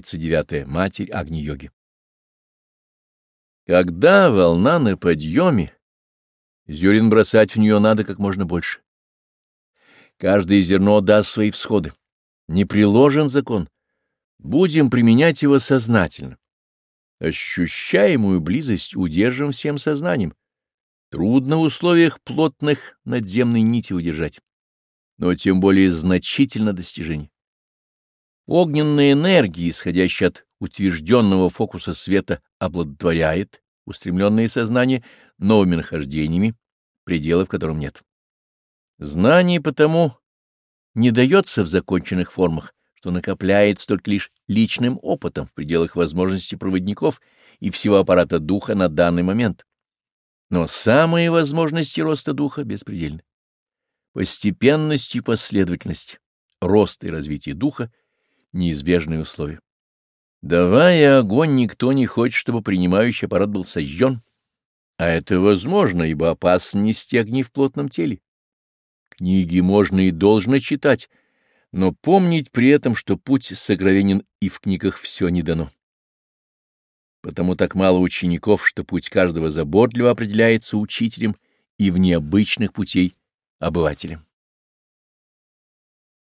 39. Матерь Агни-йоги. Когда волна на подъеме, зерен бросать в нее надо как можно больше. Каждое зерно даст свои всходы. Не приложен закон. Будем применять его сознательно. Ощущаемую близость удержим всем сознанием. Трудно в условиях плотных надземной нити удержать, но тем более значительно достижение. Огненная энергия, исходящая от утвержденного фокуса света, обладворяет устремленное сознание новыми нахождениями, пределов в нет. Знание потому не дается в законченных формах, что накопляется только лишь личным опытом в пределах возможностей проводников и всего аппарата духа на данный момент. Но самые возможности роста духа беспредельны. Постепенность и последовательность, роста и развития духа — неизбежные условия. Давая огонь, никто не хочет, чтобы принимающий аппарат был сожжен. А это возможно, ибо опасно нести огни в плотном теле. Книги можно и должно читать, но помнить при этом, что путь сокровенен и в книгах все не дано. Потому так мало учеников, что путь каждого заботливо определяется учителем и в необычных путей обывателем.